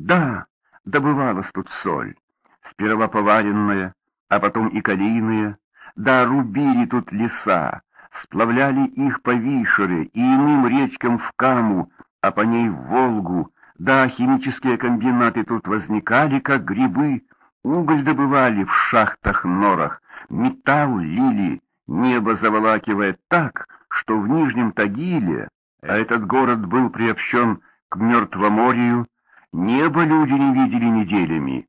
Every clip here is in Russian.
Да, добывалась тут соль, сперва поваренная, а потом и калийная. Да, рубили тут леса, сплавляли их по Вишере и иным речкам в Каму, а по ней в Волгу. Да, химические комбинаты тут возникали, как грибы, уголь добывали в шахтах-норах, металл лили, небо заволакивая так, что в Нижнем Тагиле, а этот город был приобщен к Мертвоморью, небо люди не видели неделями.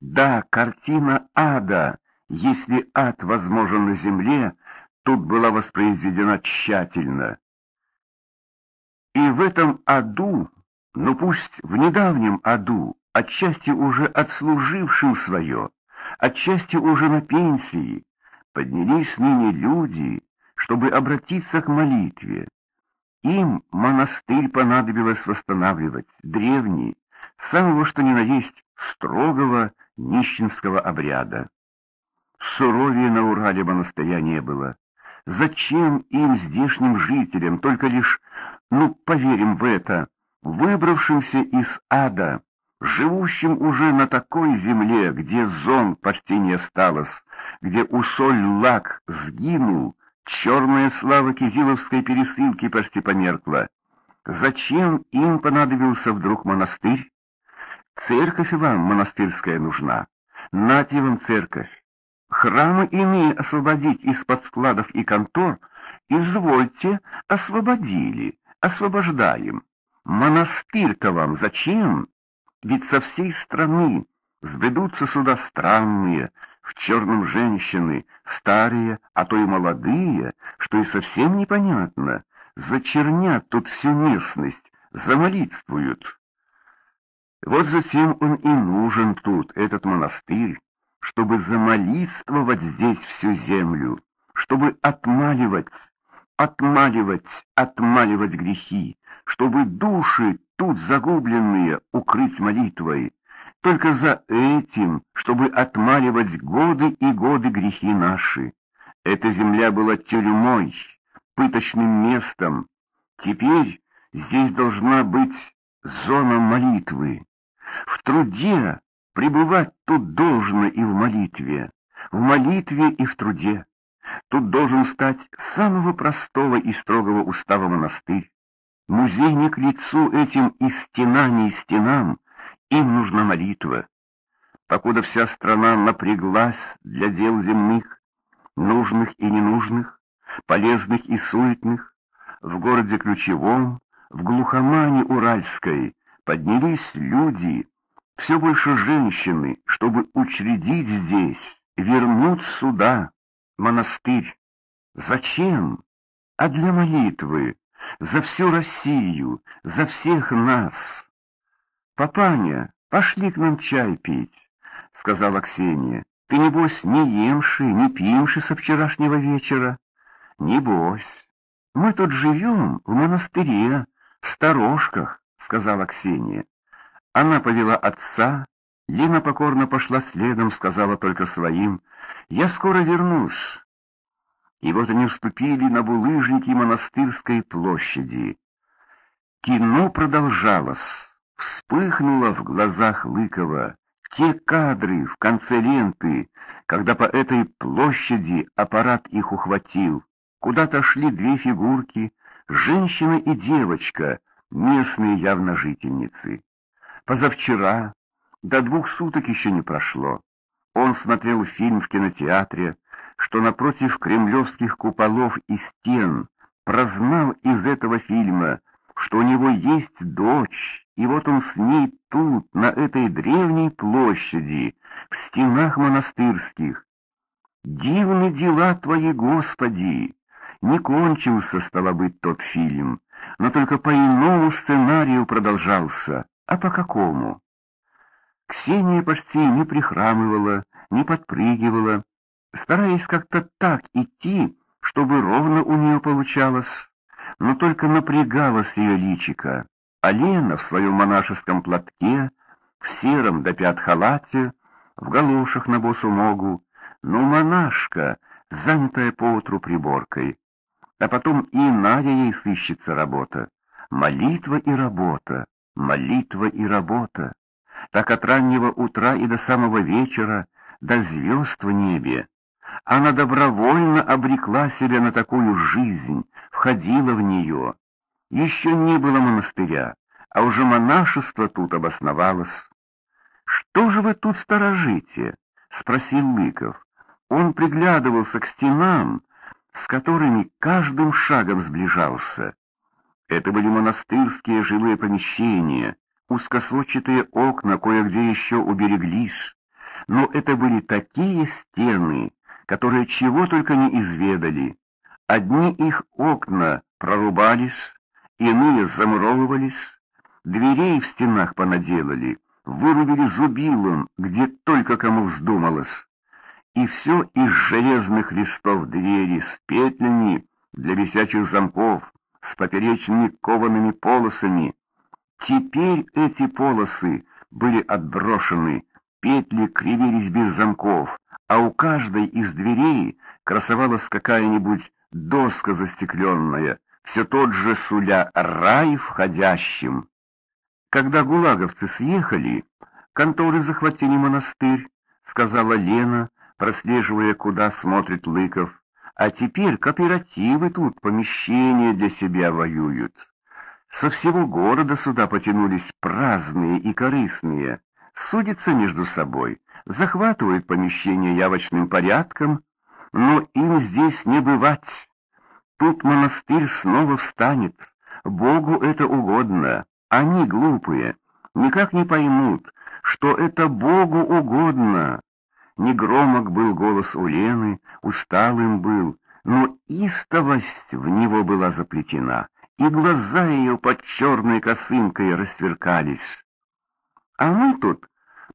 Да, картина ада, если ад возможен на земле, тут была воспроизведена тщательно. И в этом аду, ну пусть в недавнем аду, отчасти уже отслужившим свое, отчасти уже на пенсии, поднялись ныне люди, чтобы обратиться к молитве. Им монастырь понадобилось восстанавливать, древний, самого что ни на есть строгого нищенского обряда. Суровее на Урале монастыря не было. Зачем им, здешним жителям, только лишь, ну, поверим в это, выбравшимся из ада, живущим уже на такой земле, где зон почти не осталось, где усоль-лак сгинул, черная слава Кизиловской пересылки почти померкла. Зачем им понадобился вдруг монастырь? Церковь вам монастырская нужна. Нате вам церковь. Храмы иные освободить из-под складов и контор, извольте, освободили, освобождаем. Монастырь-то вам зачем? Ведь со всей страны сбредутся сюда странные, в черном женщины, старые, а то и молодые, что и совсем непонятно, зачернят тут всю местность, замолитствуют. Вот затем он и нужен тут, этот монастырь, чтобы замолитствовать здесь всю землю, чтобы отмаливать, отмаливать, отмаливать грехи, чтобы души тут загубленные укрыть молитвой, только за этим, чтобы отмаливать годы и годы грехи наши. Эта земля была тюрьмой, пыточным местом. Теперь здесь должна быть зона молитвы. В труде пребывать тут должно и в молитве, в молитве и в труде. Тут должен стать самого простого и строгого устава монастырь. Музей не к лицу этим и стенам, и стенам, им нужна молитва. Покуда вся страна напряглась для дел земных, нужных и ненужных, полезных и суетных, в городе ключевом, в глухомане Уральской поднялись люди, все больше женщины, чтобы учредить здесь, вернуть сюда монастырь. Зачем? А для молитвы, за всю Россию, за всех нас. «Папаня, пошли к нам чай пить», — сказала Ксения. «Ты, небось, не емши, не пьемши со вчерашнего вечера?» «Небось. Мы тут живем, в монастыре, в сторожках», — сказала Ксения. Она повела отца, Лина покорно пошла следом, сказала только своим, «Я скоро вернусь». И вот они вступили на булыжники монастырской площади. Кино продолжалось, вспыхнуло в глазах Лыкова. Те кадры в конце ленты, когда по этой площади аппарат их ухватил. Куда-то шли две фигурки, женщина и девочка, местные явно жительницы. Позавчера, до двух суток еще не прошло, он смотрел фильм в кинотеатре, что напротив кремлевских куполов и стен прознал из этого фильма, что у него есть дочь, и вот он с ней тут, на этой древней площади, в стенах монастырских. Дивны дела твои, Господи! Не кончился, стало быть, тот фильм, но только по иному сценарию продолжался. А по какому? Ксения почти не прихрамывала, не подпрыгивала, стараясь как-то так идти, чтобы ровно у нее получалось, но только напрягалось ее личико. А Лена в своем монашеском платке, в сером до пят халате, в галошах на босу ногу, ну, монашка, занятая поутру приборкой. А потом и Надя ей сыщется работа. Молитва и работа, молитва и работа. так от раннего утра и до самого вечера, до звезд в небе. Она добровольно обрекла себя на такую жизнь, входила в нее. Еще не было монастыря, а уже монашество тут обосновалось. «Что же вы тут сторожите?» — спросил Лыков. Он приглядывался к стенам, с которыми каждым шагом сближался. Это были монастырские жилые помещения, узкосводчатые окна кое-где еще убереглись, но это были такие стены, которые чего только не изведали. Одни их окна прорубались, иные замуровывались, дверей в стенах понаделали, вырубили зубилом, где только кому вздумалось. И все из железных листов двери с петлями для висячих замков, с поперечными коваными полосами. Теперь эти полосы были отброшены, петли кривились без замков, а у каждой из дверей красовалась какая-нибудь доска застекленная, все тот же суля рай входящим. Когда гулаговцы съехали, конторы захватили монастырь, сказала Лена, прослеживая, куда смотрит Лыков. А теперь кооперативы тут помещения для себя воюют. Со всего города сюда потянулись праздные и корыстные, судятся между собой, захватывают помещения явочным порядком, но им здесь не бывать. Тут монастырь снова встанет, Богу это угодно, они глупые, никак не поймут, что это Богу угодно. Негромок был голос у Лены, усталым был, но истовость в него была заплетена, и глаза ее под черной косынкой рассверкались. А мы тут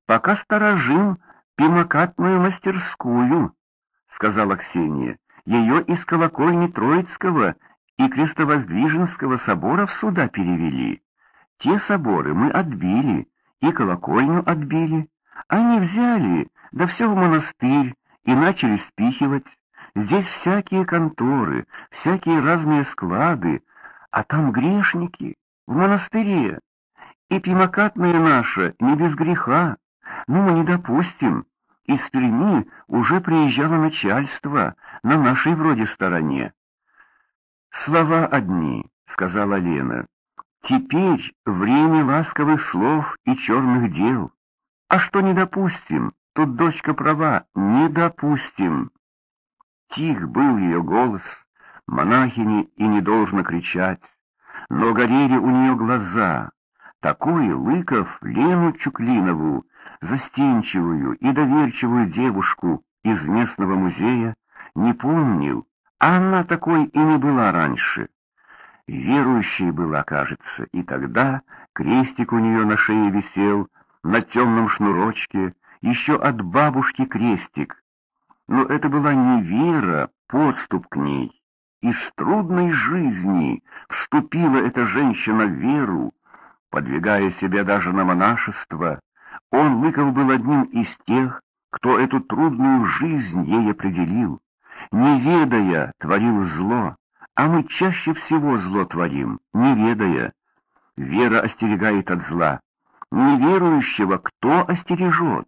пока сторожим пимокатную мастерскую, — сказала Ксения. Ее из колокольни Троицкого и Крестовоздвиженского соборов сюда перевели. Те соборы мы отбили, и колокольню отбили. Они взяли, да все в монастырь, и начали спихивать. Здесь всякие конторы, всякие разные склады, а там грешники, в монастыре. И пимокатная наша не без греха, но мы не допустим. Из Перми уже приезжало начальство на нашей вроде стороне. «Слова одни», — сказала Лена. «Теперь время ласковых слов и черных дел. А что не допустим? Тут дочка права, не допустим». Тих был ее голос, монахини и не должно кричать, но горели у нее глаза. Такой Лыков Лену Чуклинову застенчивую и доверчивую девушку из местного музея не помнил, а она такой и не была раньше. Верующей была, кажется, и тогда крестик у нее на шее висел, на темном шнурочке, еще от бабушки крестик. Но это была не вера, подступ к ней. Из трудной жизни вступила эта женщина в веру, подвигая себя даже на монашество, он, Лыков, был одним из тех, кто эту трудную жизнь ей определил. Не ведая, творил зло, а мы чаще всего зло творим, не ведая. Вера остерегает от зла. Неверующего кто остережет?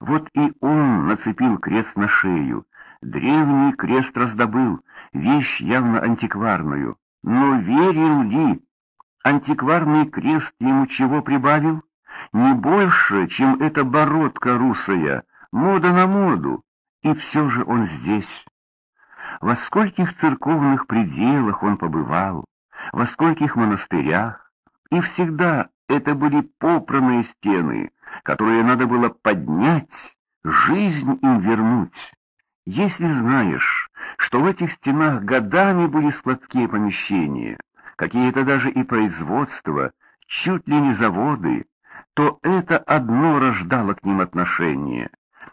Вот и он нацепил крест на шею. Древний крест раздобыл, вещь явно антикварную. Но верил ли? Антикварный крест ему чего прибавил? не больше, чем эта бородка русая, мода на моду, и все же он здесь. Во скольких церковных пределах он побывал, во скольких монастырях, и всегда это были попранные стены, которые надо было поднять, жизнь им вернуть. Если знаешь, что в этих стенах годами были складские помещения, какие-то даже и производства, чуть ли не заводы, то это одно рождало к ним отношение.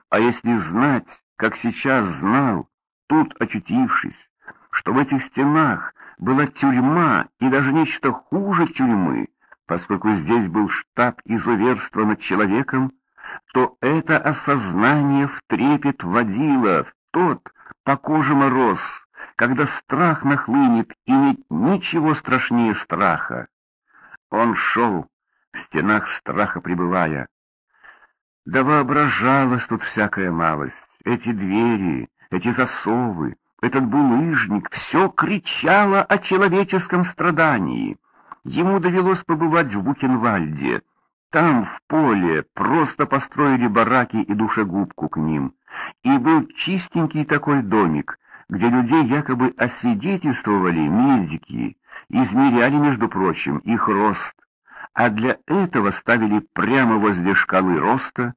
А если знать, как сейчас знал, тут очутившись, что в этих стенах была тюрьма и даже нечто хуже тюрьмы, поскольку здесь был штаб изуверства над человеком, то это осознание в трепет водило в тот по коже мороз, когда страх нахлынет, и нет ничего страшнее страха. Он шел, в стенах страха пребывая. Да воображалась тут всякая малость. Эти двери, эти засовы, этот булыжник — все кричало о человеческом страдании. Ему довелось побывать в Бухенвальде. Там, в поле, просто построили бараки и душегубку к ним. И был чистенький такой домик, где людей якобы освидетельствовали медики, измеряли, между прочим, их рост. А для этого ставили прямо возле шкалы роста,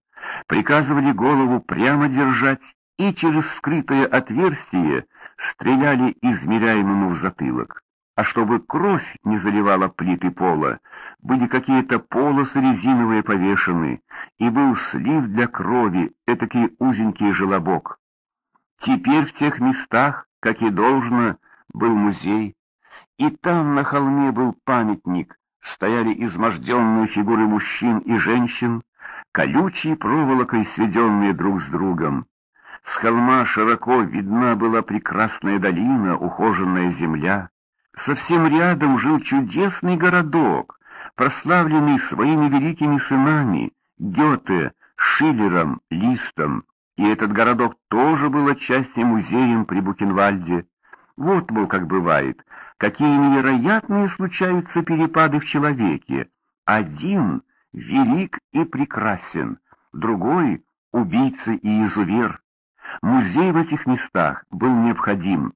приказывали голову прямо держать и через скрытое отверстие стреляли измеряемому в затылок. А чтобы кровь не заливала плиты пола, были какие-то полосы резиновые повешены, и был слив для крови, этакий узенький желобок. Теперь в тех местах, как и должно, был музей, и там на холме был памятник, стояли изможденные фигуры мужчин и женщин, колючей проволокой сведенные друг с другом. С холма широко видна была прекрасная долина, ухоженная земля. Совсем рядом жил чудесный городок, прославленный своими великими сынами Гёте, Шиллером, Листом. И этот городок тоже был отчасти музеем при Букенвальде. Вот, мол, как бывает, какие невероятные случаются перепады в человеке. Один велик и прекрасен, другой — убийца и изувер. Музей в этих местах был необходим.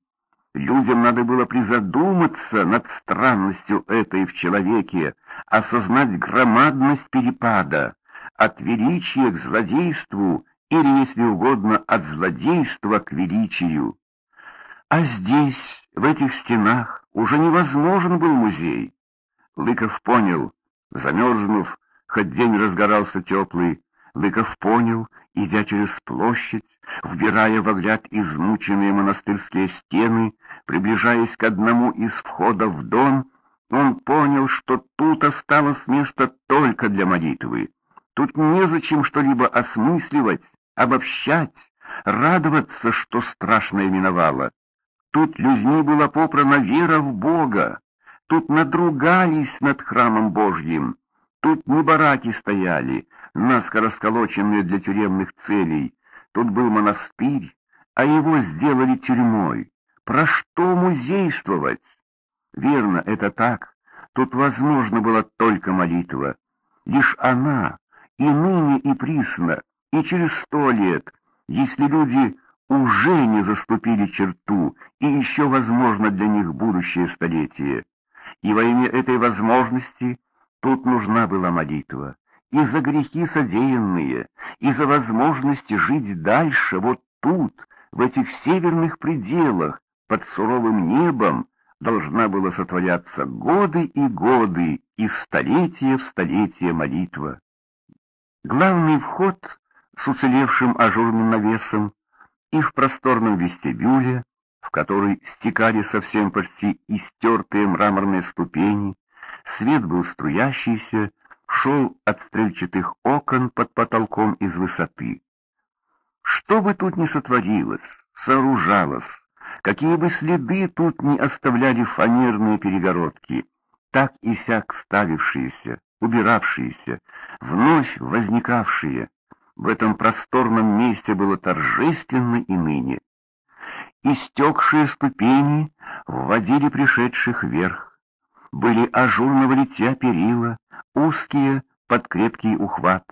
Людям надо было призадуматься над странностью этой в человеке, осознать громадность перепада, от величия к злодейству или, если угодно, от злодейства к величию. А здесь, в этих стенах, уже невозможен был музей. Лыков понял, замерзнув, хоть день разгорался теплый, Лыков понял, идя через площадь, вбирая в огляд измученные монастырские стены, приближаясь к одному из входов в дом, он понял, что тут осталось место только для молитвы. Тут незачем что-либо осмысливать, обобщать, радоваться, что страшное миновало. Тут людьми была попрана вера в Бога, тут надругались над храмом Божьим, тут не бараки стояли, наскоро сколоченные для тюремных целей, тут был монастырь, а его сделали тюрьмой. Про что музействовать? Верно, это так. Тут возможно было только молитва. Лишь она, и ныне, и присно, и через сто лет, если люди уже не заступили черту, и еще возможно для них будущее столетие. И во имя этой возможности тут нужна была молитва. И за грехи содеянные, и за возможность жить дальше, вот тут, в этих северных пределах, под суровым небом, должна была сотворяться годы и годы, и столетия в столетие молитва. Главный вход с уцелевшим ажурным навесом и в просторном вестибюле, в который стекали совсем почти истертые мраморные ступени, свет был струящийся, шел от стрельчатых окон под потолком из высоты. Что бы тут ни сотворилось, сооружалось, какие бы следы тут ни оставляли фанерные перегородки, так и сяк ставившиеся, убиравшиеся, вновь возникавшие, в этом просторном месте было торжественно и ныне. Истекшие ступени вводили пришедших вверх. Были ажурного литья перила, узкие под крепкий ухват.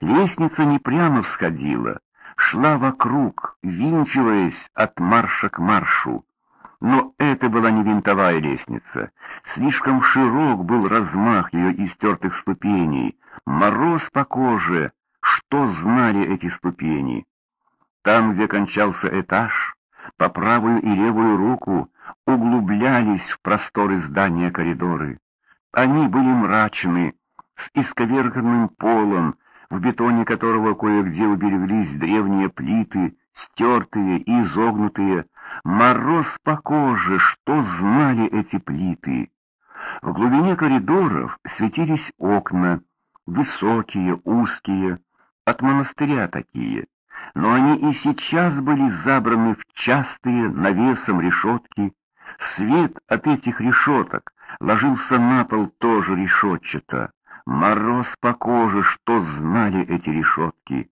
Лестница не прямо всходила, шла вокруг, винчиваясь от марша к маршу. Но это была не винтовая лестница. Слишком широк был размах ее истертых ступеней, мороз по коже, что знали эти ступени? Там, где кончался этаж, по правую и левую руку углублялись в просторы здания коридоры. Они были мрачны, с исковерканным полом, в бетоне которого кое-где убереглись древние плиты, стертые и изогнутые. Мороз по коже, что знали эти плиты? В глубине коридоров светились окна, высокие, узкие, от монастыря такие, но они и сейчас были забраны в частые навесом решетки. Свет от этих решеток ложился на пол тоже решетчато. Мороз по коже, что знали эти решетки.